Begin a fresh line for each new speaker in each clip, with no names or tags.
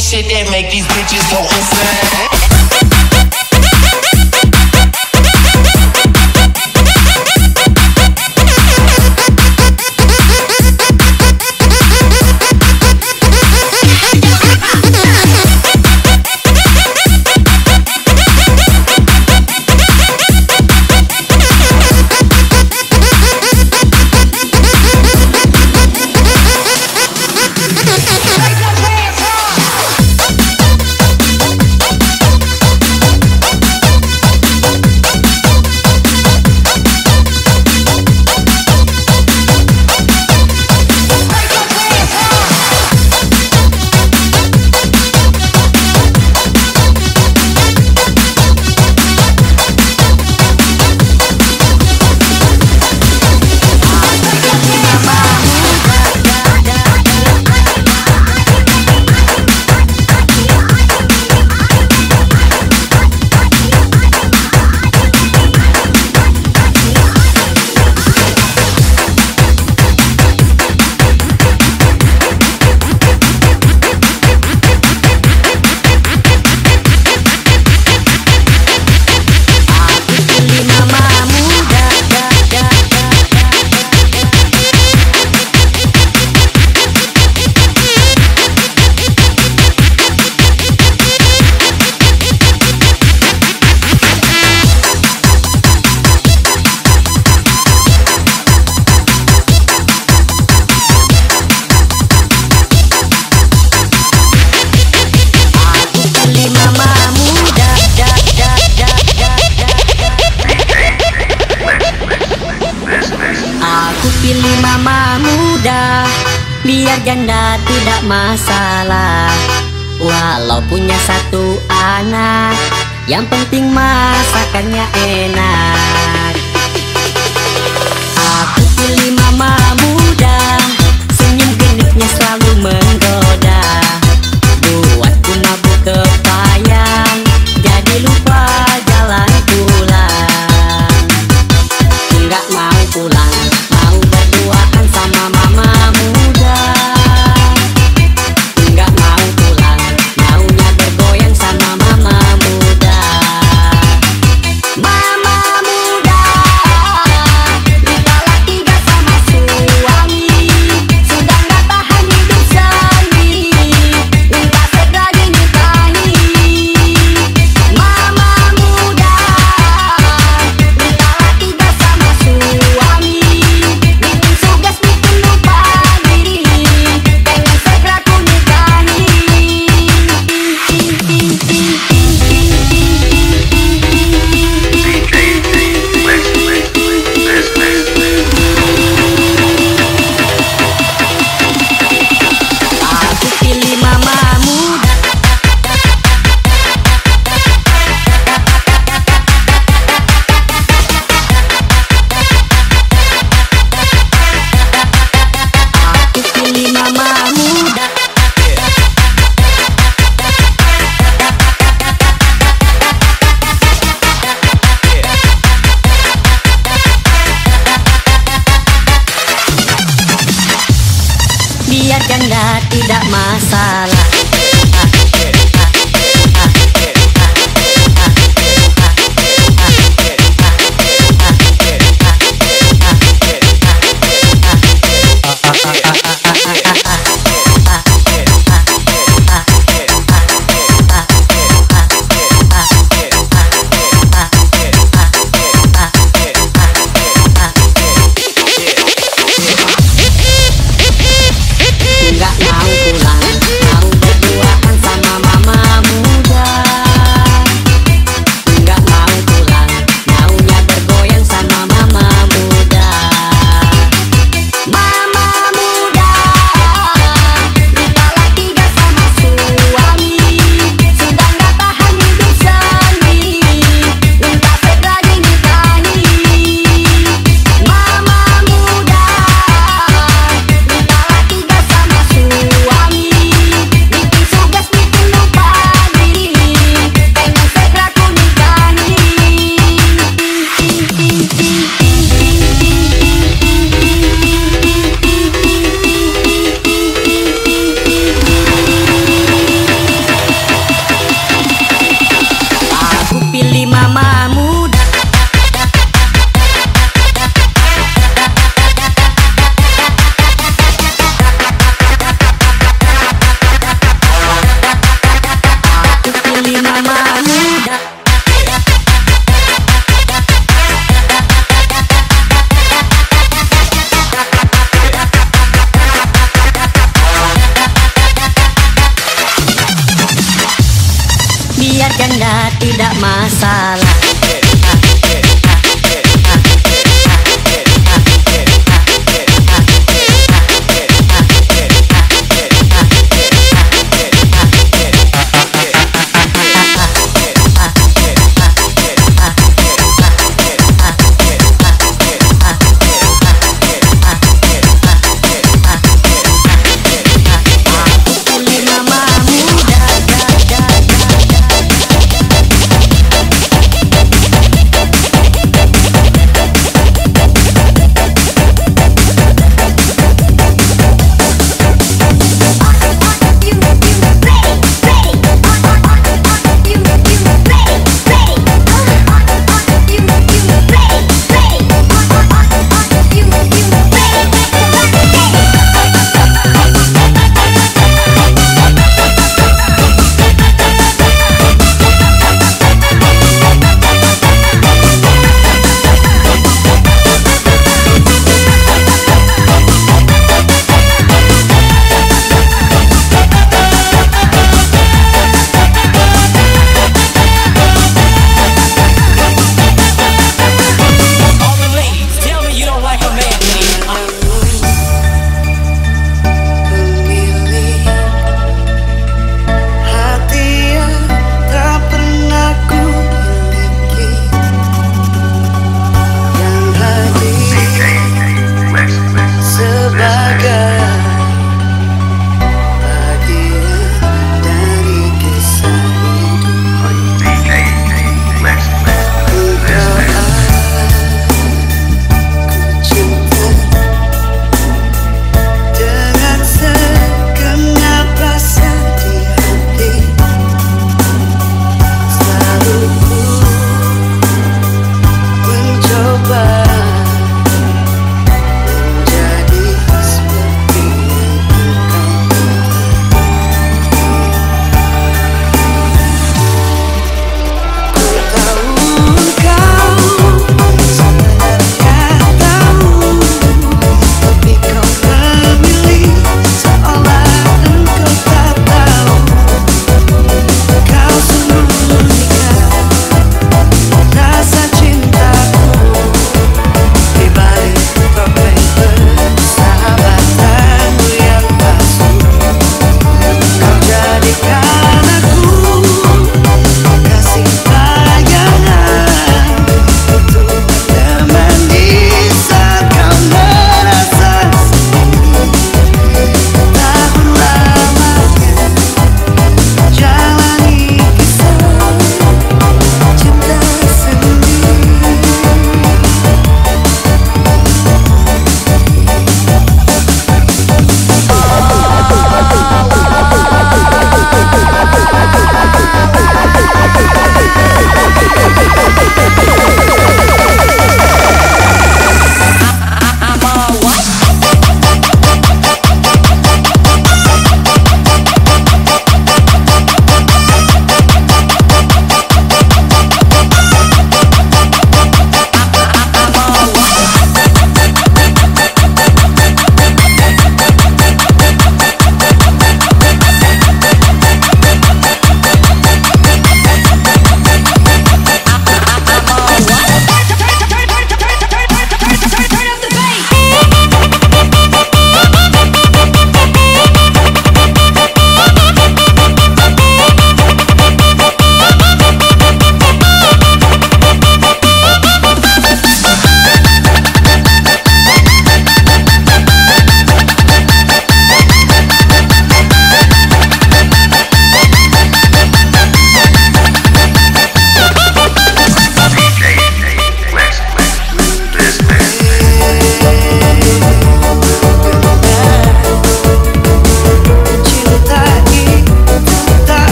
shit that make these bitches go insane.
Я tidak masalah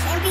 secret,